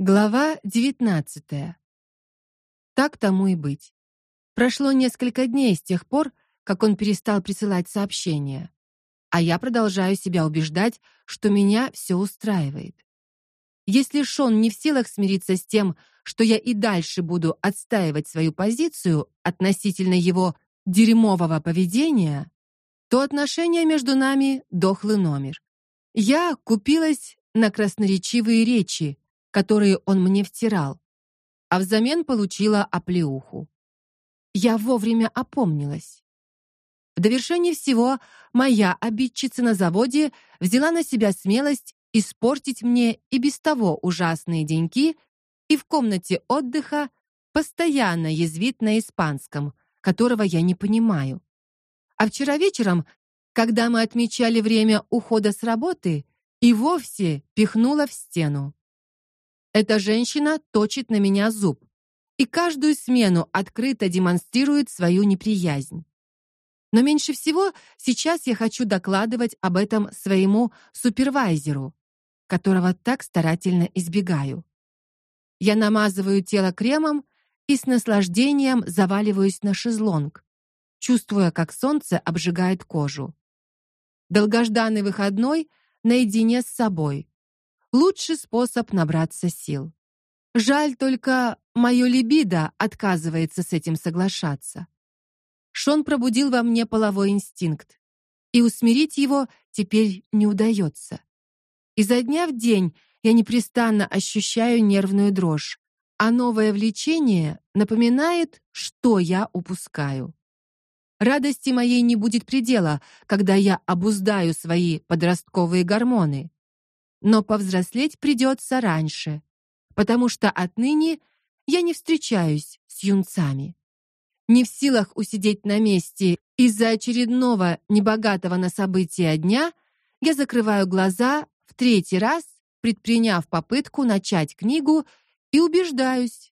Глава 19. Так тому и быть. Прошло несколько дней с тех пор, как он перестал присылать сообщения, а я продолжаю себя убеждать, что меня все устраивает. Если Шон не в силах смириться с тем, что я и дальше буду отстаивать свою позицию относительно его дерьмового поведения, то отношения между нами дохлый номер. Я купилась на красноречивые речи, которые он мне втирал, а взамен получила оплеуху. Я вовремя опомнилась. В довершение всего, моя обидчица на заводе взяла на себя смелость испортить мне и без того ужасные деньки, и в комнате отдыха постоянно язвит на испанском, которого я не понимаю. А вчера вечером, когда мы отмечали время ухода с работы, и вовсе пихнула в стену. Эта женщина точит на меня зуб и каждую смену открыто демонстрирует свою неприязнь. Но меньше всего сейчас я хочу докладывать об этом своему супервайзеру, которого так старательно избегаю. Я намазываю тело кремом и с наслаждением заваливаюсь на шезлонг, чувствуя, как солнце обжигает кожу. Долгожданный выходной наедине с собой лучший способ набраться сил. Жаль только, мое либидо отказывается с этим соглашаться. Шон пробудил во мне половой инстинкт, и усмирить его теперь не удается. Изо дня в день я непрестанно ощущаю нервную дрожь, а новое влечение напоминает, что я упускаю. Радости моей не будет предела, когда я обуздаю свои подростковые гормоны но повзрослеть придется раньше, потому что отныне я не встречаюсь с юнцами. Не в силах усидеть на месте из-за очередного небогатого на события дня, я закрываю глаза в третий раз, предприняв попытку начать книгу и убеждаюсь,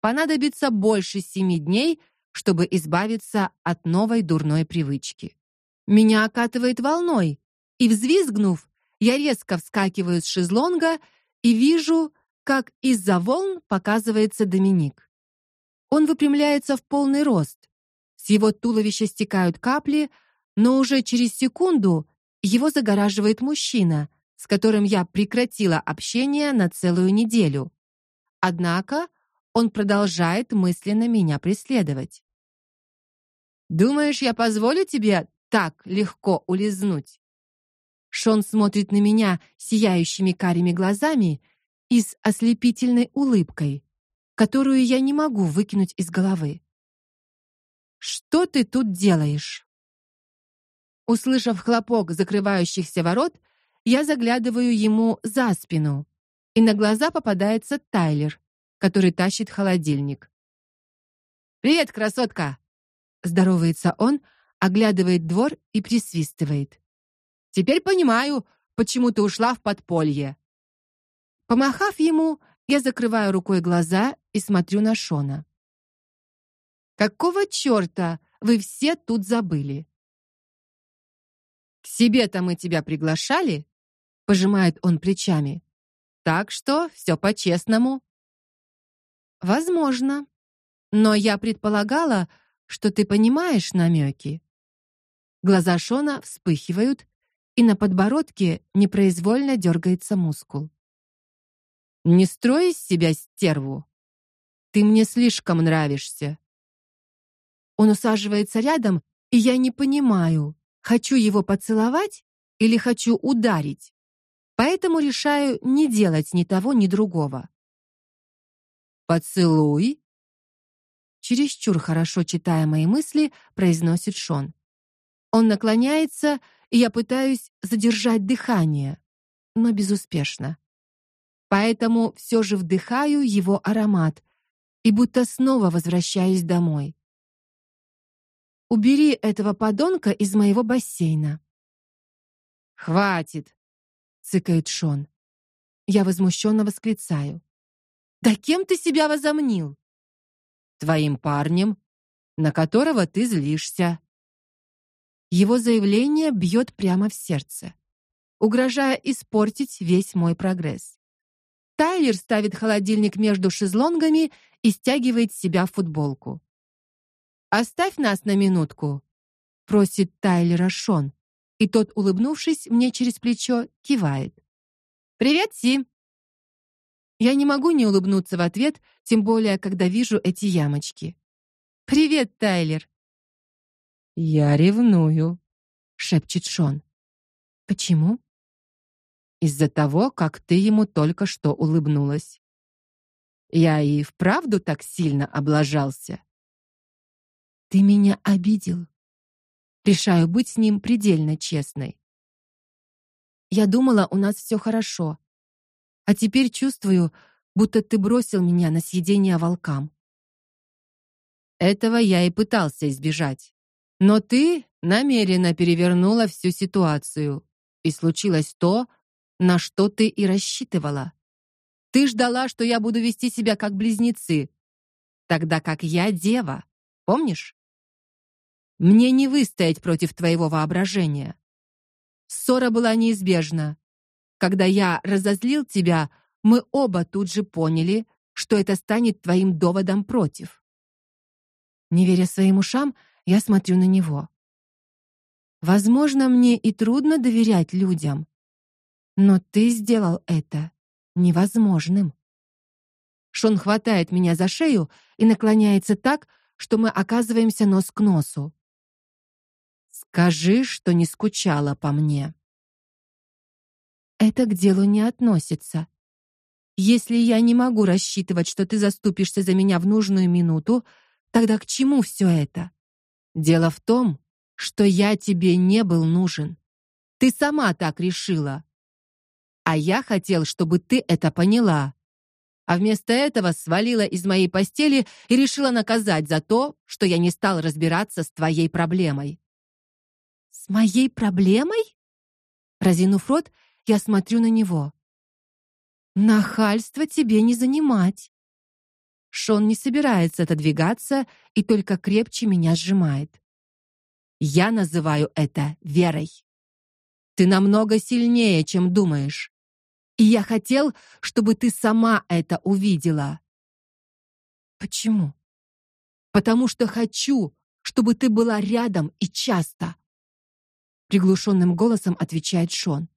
понадобится больше семи дней, чтобы избавиться от новой дурной привычки. Меня окатывает волной, и взвизгнув, я резко вскакиваю с шезлонга и вижу, как из-за волн показывается Доминик. Он выпрямляется в полный рост. С его туловища стекают капли, но уже через секунду его загораживает мужчина, с которым я прекратила общение на целую неделю. Однако он продолжает мысленно меня преследовать. Думаешь, я позволю тебе так легко улизнуть? Шон смотрит на меня сияющими карими глазами и с ослепительной улыбкой, которую я не могу выкинуть из головы. Что ты тут делаешь? Услышав хлопок закрывающихся ворот, я заглядываю ему за спину, и на глаза попадается Тайлер, который тащит холодильник. Привет, красотка. Здоровается он, оглядывает двор и присвистывает. Теперь понимаю, почему ты ушла в подполье. Помахав ему, я закрываю рукой глаза и смотрю на Шона. Какого чёрта вы все тут забыли? К себе-то мы тебя приглашали, пожимает он плечами. Так что все по-честному. Возможно. Но я предполагала, что ты понимаешь намеки. Глаза Шона вспыхивают, и на подбородке непроизвольно дергается мускул. Не строй из себя стерву. Ты мне слишком нравишься. Он усаживается рядом, и я не понимаю, хочу его поцеловать или хочу ударить. Поэтому решаю не делать ни того, ни другого. Поцелуй. Чересчур хорошо читая мои мысли, произносит Шон. Он наклоняется я пытаюсь задержать дыхание, но безуспешно. Поэтому все же вдыхаю его аромат и будто снова возвращаюсь домой. Убери этого подонка из моего бассейна. Хватит, цыкает Шон. Я возмущенно восклицаю: "Да кем ты себя возомнил? Твоим парнем, на которого ты злишься". Его заявление бьет прямо в сердце, угрожая испортить весь мой прогресс. Тайлер ставит холодильник между шезлонгами и стягивает с себя футболку. Оставь нас на минутку, просит Тайлера Шон, и тот, улыбнувшись мне через плечо, кивает. Привет, Си. Я не могу не улыбнуться в ответ, тем более когда вижу эти ямочки. Привет, Тайлер. Я ревную, шепчет Шон. Почему? Из-за того, как ты ему только что улыбнулась. Я и вправду так сильно облажался. Ты меня обидел. Решаю быть с ним предельно честной. Я думала, у нас все хорошо. А теперь чувствую, будто ты бросил меня на съедение волкам. Этого я и пытался избежать. Но ты намеренно перевернула всю ситуацию, и случилось то, на что ты и рассчитывала. Ты ждала, что я буду вести себя как близнецы, тогда как я дева. Помнишь? Мне не выстоять против твоего воображения. Ссора была неизбежна. Когда я разозлил тебя, мы оба тут же поняли, что это станет твоим доводом против. Не веря своим ушам, я смотрю на него. Возможно, мне и трудно доверять людям, но ты сделал это невозможным. Шон хватает меня за шею и наклоняется так, что мы оказываемся нос к носу. Скажи, что не скучала по мне. Это к делу не относится. Если я не могу рассчитывать, что ты заступишься за меня в нужную минуту, тогда к чему все это? Дело в том, что я тебе не был нужен. Ты сама так решила. А я хотел, чтобы ты это поняла. А вместо этого свалила из моей постели и решила наказать за то, что я не стал разбираться с твоей проблемой. С моей проблемой? Разинув рот, я смотрю на него. Нахальство тебе не занимать. Шон не собирается отодвигаться и только крепче меня сжимает. Я называю это верой. Ты намного сильнее, чем думаешь. И я хотел, чтобы ты сама это увидела. Почему? Потому что хочу, чтобы ты была рядом и часто приглушенным голосом отвечает Шон.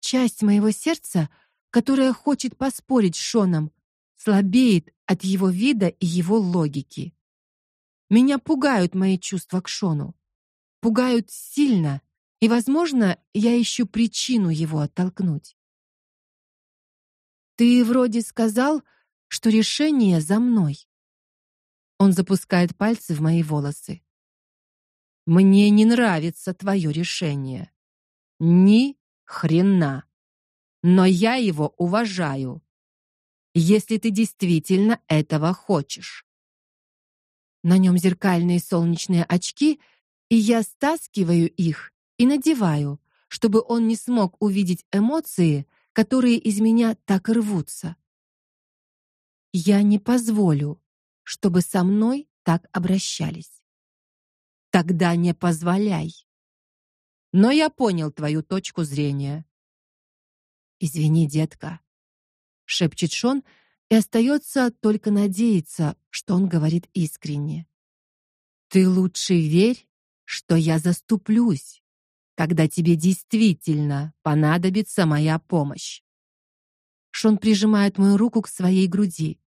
Часть моего сердца, которая хочет поспорить с Шоном, слабеет от его вида и его логики. Меня пугают мои чувства к Шону. Пугают сильно, и, возможно, я ищу причину его оттолкнуть. Ты вроде сказал, что решение за мной. Он запускает пальцы в мои волосы. Мне не нравится твое решение. Ни хрена. Но я его уважаю. Если ты действительно этого хочешь. На нем зеркальные солнечные очки, и я стаскиваю их и надеваю, чтобы он не смог увидеть эмоции, которые из меня так рвутся. Я не позволю, чтобы со мной так обращались. Тогда не позволяй. Но я понял твою точку зрения. Извини, детка, шепчет Шон, и остается только надеяться, что он говорит искренне. Ты лучше верь, что я заступлюсь, когда тебе действительно понадобится моя помощь. Шон прижимает мою руку к своей груди.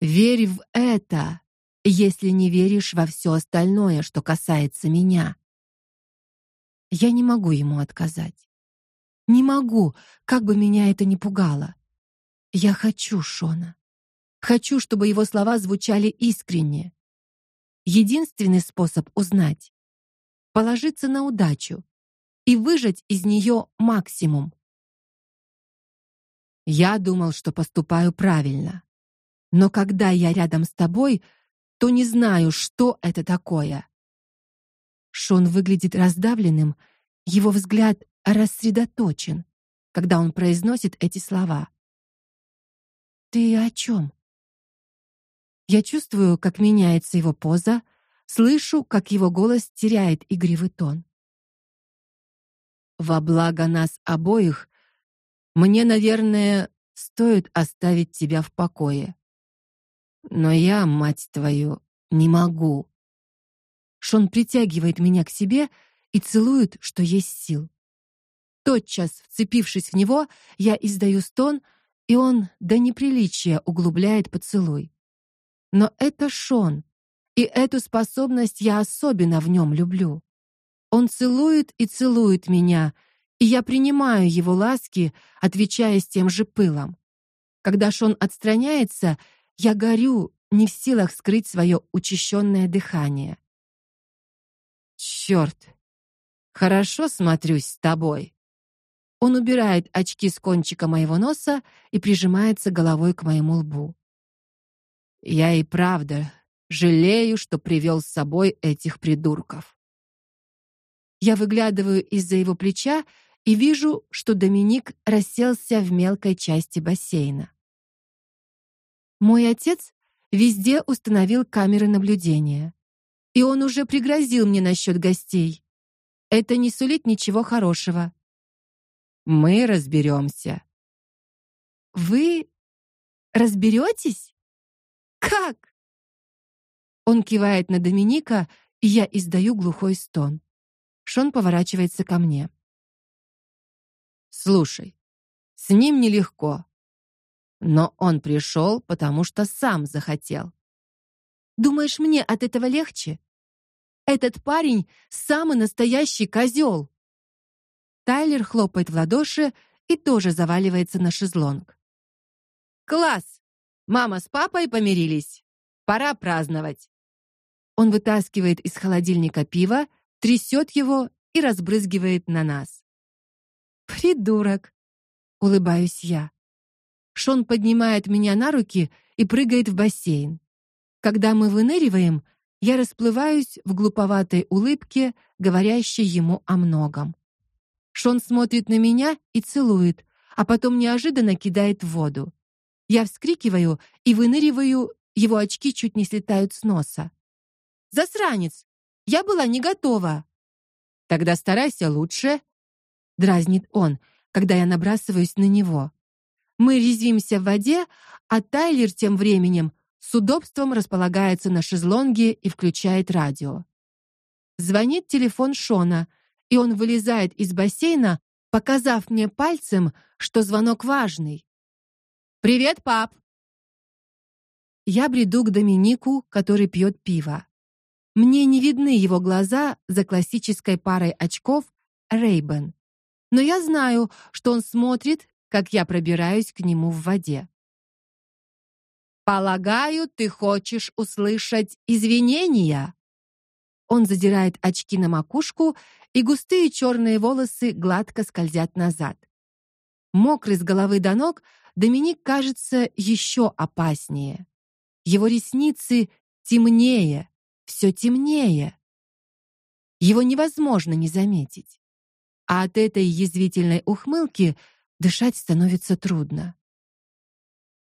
Верь в это, если не веришь во все остальное, что касается меня. Я не могу ему отказать. Не могу, как бы меня это ни пугало. Я хочу Шона. Хочу, чтобы его слова звучали искренне. Единственный способ узнать положиться на удачу и выжать из нее максимум. Я думал, что поступаю правильно. Но когда я рядом с тобой, то не знаю, что это такое. Шон выглядит раздавленным, его взгляд рассредоточен, когда он произносит эти слова. Ты о чем? Я чувствую, как меняется его поза, слышу, как его голос теряет игривый тон. Во благо нас обоих, мне, наверное, стоит оставить тебя в покое. Но я, мать твою, не могу. Шон притягивает меня к себе и целует, что есть сил. Тотчас, вцепившись в него, я издаю стон, и он до неприличия углубляет поцелуй. Но это Шон, и эту способность я особенно в нем люблю. Он целует и целует меня, и я принимаю его ласки, отвечая с тем же пылом. Когда Шон отстраняется, я горю, не в силах скрыть свое учащенное дыхание. Черт! Хорошо смотрюсь с тобой. Он убирает очки с кончика моего носа и прижимается головой к моему лбу. Я и правда жалею, что привел с собой этих придурков. Я выглядываю из-за его плеча и вижу, что Доминик расселся в мелкой части бассейна. Мой отец везде установил камеры наблюдения, и он уже пригрозил мне насчет гостей. Это не сулит ничего хорошего. Мы разберемся. Вы разберетесь? Как? Он кивает на Доминика, и я издаю глухой стон. Шон поворачивается ко мне. Слушай, с ним нелегко. Но он пришел, потому что сам захотел. Думаешь, мне от этого легче? Этот парень самый настоящий козел. Тайлер хлопает в ладоши и тоже заваливается на шезлонг. Класс. Мама с папой помирились. Пора праздновать. Он вытаскивает из холодильника пиво, трясет его и разбрызгивает на нас. Придурок, улыбаюсь я. Шон поднимает меня на руки и прыгает в бассейн. Когда мы выныриваем, я расплываюсь в глуповатой улыбке, говорящей ему о многом. Шон смотрит на меня и целует, а потом неожиданно кидает в воду. Я вскрикиваю и выныриваю, его очки чуть не слетают с носа. Засранец. Я была не готова. Тогда старайся лучше, дразнит он, когда я набрасываюсь на него. Мы резвимся в воде, а Тайлер тем временем с удобством располагается на шезлонге и включает радио. Звонит телефон Шона, и он вылезает из бассейна, показав мне пальцем, что звонок важный. Привет, пап. Я бреду к Доминику, который пьет пиво. Мне не видны его глаза за классической парой очков Ray-Ban. Но я знаю, что он смотрит, как я пробираюсь к нему в воде. Полагаю, ты хочешь услышать извинения. Он задирает очки на макушку и густые черные волосы гладко скользят назад. Мокрый с головы до ног, Доминик кажется еще опаснее. Его ресницы темнее, все темнее. Его невозможно не заметить. А от этой язвительной ухмылки дышать становится трудно.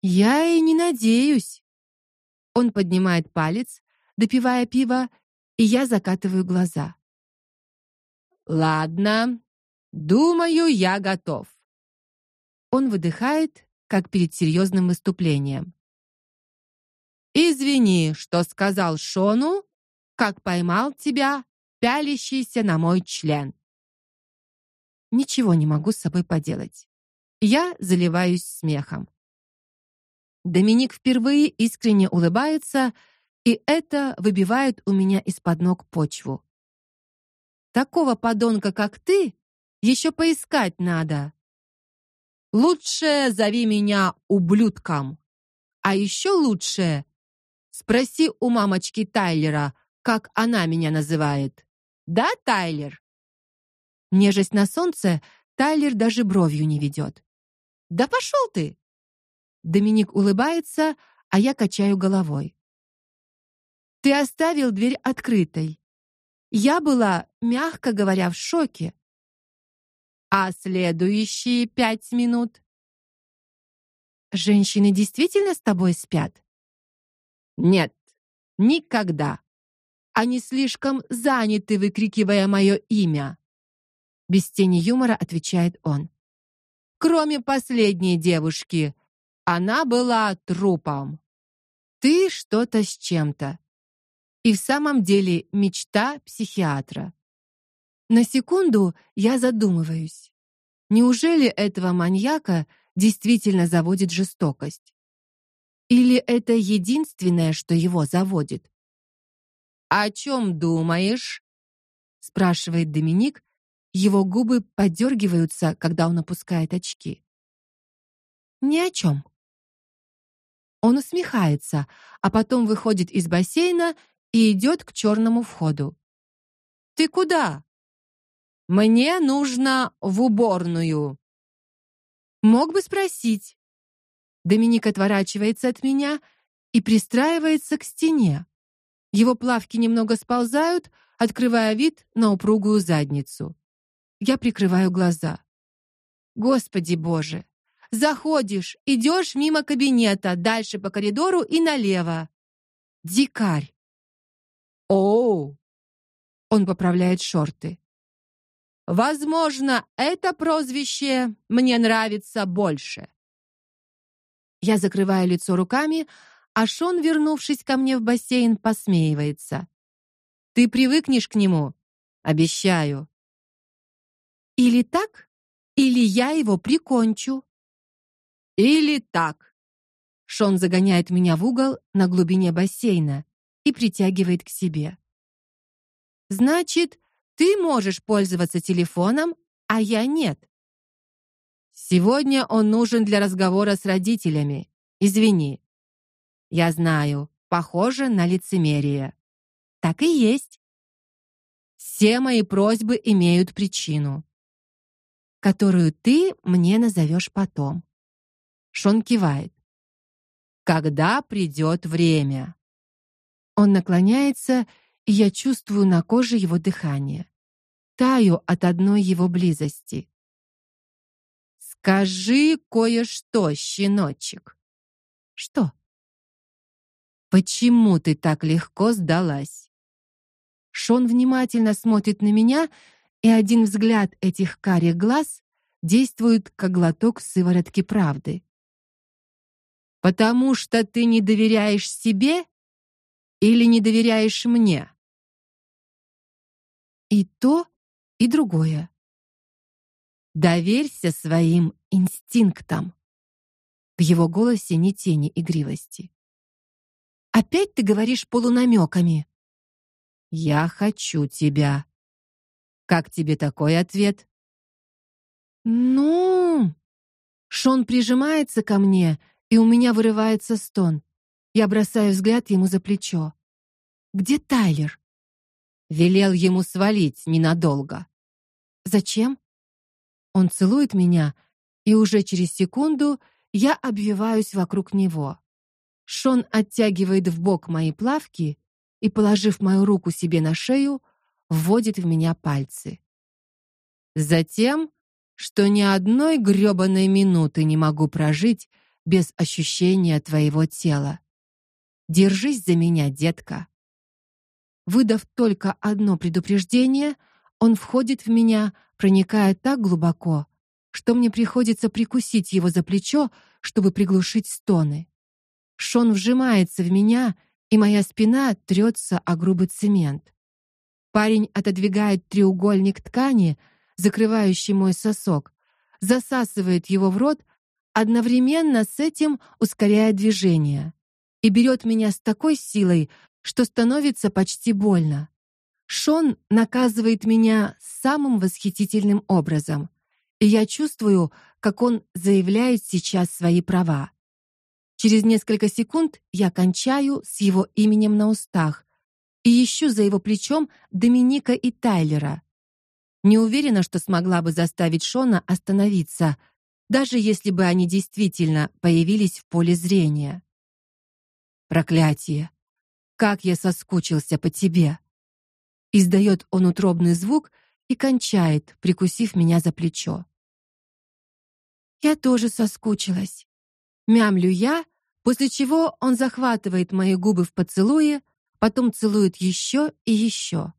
Я и не надеюсь. Он поднимает палец, допивая пиво, и я закатываю глаза. Ладно, думаю, я готов. Он выдыхает, как перед серьезным выступлением. Извини, что сказал Шону, как поймал тебя, пялящийся на мой член. Ничего не могу с собой поделать. Я заливаюсь смехом. Доминик впервые искренне улыбается, и это выбивает у меня из-под ног почву. Такого подонка, как ты, еще поискать надо. Лучше зови меня ублюдком. А еще лучше спроси у мамочки Тайлера, как она меня называет. Да, Тайлер? Нежесть на солнце Тайлер даже бровью не ведет. Да пошел ты. Доминик улыбается, а я качаю головой. Ты оставил дверь открытой. Я была, мягко говоря, в шоке. А следующие пять минут? Женщины действительно с тобой спят? Нет, никогда. Они слишком заняты, выкрикивая мое имя. Без тени юмора отвечает он. Кроме последней девушки, Она была трупом. Ты что-то с чем-то. И в самом деле мечта психиатра. На секунду я задумываюсь. Неужели этого маньяка действительно заводит жестокость? Или это единственное, что его заводит? О чем думаешь? спрашивает Доминик. Его губы подергиваются, когда он опускает очки. Ни о чем. Он усмехается, а потом выходит из бассейна и идет к черному входу. Ты куда? Мне нужно в уборную. Мог бы спросить. Доминик отворачивается от меня и пристраивается к стене. Его плавки немного сползают, открывая вид на упругую задницу. Я прикрываю глаза. Господи Боже. Заходишь, идешь мимо кабинета, дальше по коридору и налево. Дикарь. Оу. Он поправляет шорты. Возможно, это прозвище мне нравится больше. Я закрываю лицо руками, а Шон, вернувшись ко мне в бассейн, посмеивается. Ты привыкнешь к нему, обещаю. Или так, или я его прикончу. Или так. Шон загоняет меня в угол на глубине бассейна и притягивает к себе. Значит, ты можешь пользоваться телефоном, а я нет. Сегодня он нужен для разговора с родителями. Извини. Я знаю, похоже на лицемерие. Так и есть. Все мои просьбы имеют причину, которую ты мне назовешь потом. Шон кивает. Когда придет время. Он наклоняется и я чувствую на коже его дыхание. Таю от одной его близости. Скажи кое-что, щеночек. Что? Почему ты так легко сдалась? Шон внимательно смотрит на меня, и один взгляд этих карих глаз действует как глоток сыворотки правды. Потому что ты не доверяешь себе или не доверяешь мне? И то, и другое. Доверься своим инстинктам. В его голосе ни тени игривости. Опять ты говоришь полунамеками. Я хочу тебя. Как тебе такой ответ? Ну, Шон прижимается ко мне, и у меня вырывается стон. Я бросаю взгляд ему за плечо. Где Тайлер? велел ему свалить ненадолго. Зачем? Он целует меня, и уже через секунду я обвиваюсь вокруг него. Шон оттягивает в бок мои плавки и, положив мою руку себе на шею, вводит в меня пальцы. Затем, что ни одной грёбаной минуты не могу прожить без ощущения твоего тела. Держись за меня, детка. Выдав только одно предупреждение, он входит в меня, проникая так глубоко, что мне приходится прикусить его за плечо, чтобы приглушить стоны. Шон вжимается в меня, и моя спина трется о грубый цемент. Парень отодвигает треугольник ткани, закрывающий мой сосок, засасывает его в рот, одновременно с этим ускоряя движение, и берет меня с такой силой, что становится почти больно. Шон наказывает меня самым восхитительным образом, и я чувствую, как он заявляет сейчас свои права. Через несколько секунд я кончаю с его именем на устах и ищу за его плечом Доминика и Тайлера. Не уверена, что смогла бы заставить Шона остановиться, даже если бы они действительно появились в поле зрения. Проклятие. Как я соскучился по тебе. Издает он утробный звук и кончает, прикусив меня за плечо. Я тоже соскучилась. Мямлю я, после чего он захватывает мои губы в поцелуе, потом целует еще и еще.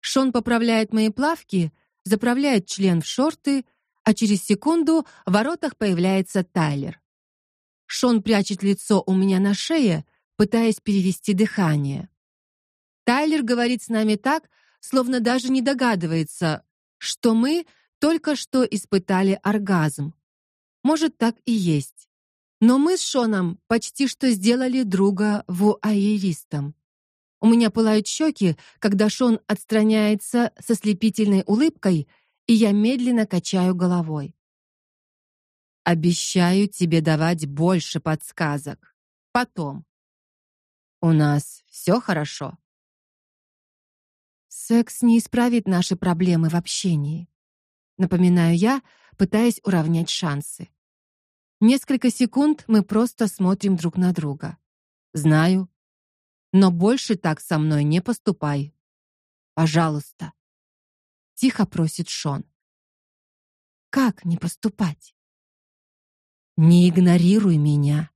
Шон поправляет мои плавки, заправляет член в шорты, а через секунду в воротах появляется Тайлер. Шон прячет лицо у меня на шее, пытаясь перевести дыхание. Тайлер говорит с нами так, словно даже не догадывается, что мы только что испытали оргазм. Может, так и есть. Но мы с Шоном почти что сделали друга вуайеристом. У меня пылают щеки, когда Шон отстраняется со слепительной улыбкой, и я медленно качаю головой. Обещаю тебе давать больше подсказок. Потом. У нас все хорошо. Секс не исправит наши проблемы в общении. Напоминаю я, пытаясь уравнять шансы. Несколько секунд мы просто смотрим друг на друга. Знаю, но больше так со мной не поступай. Пожалуйста. Тихо просит Шон. Как не поступать? Не игнорируй меня.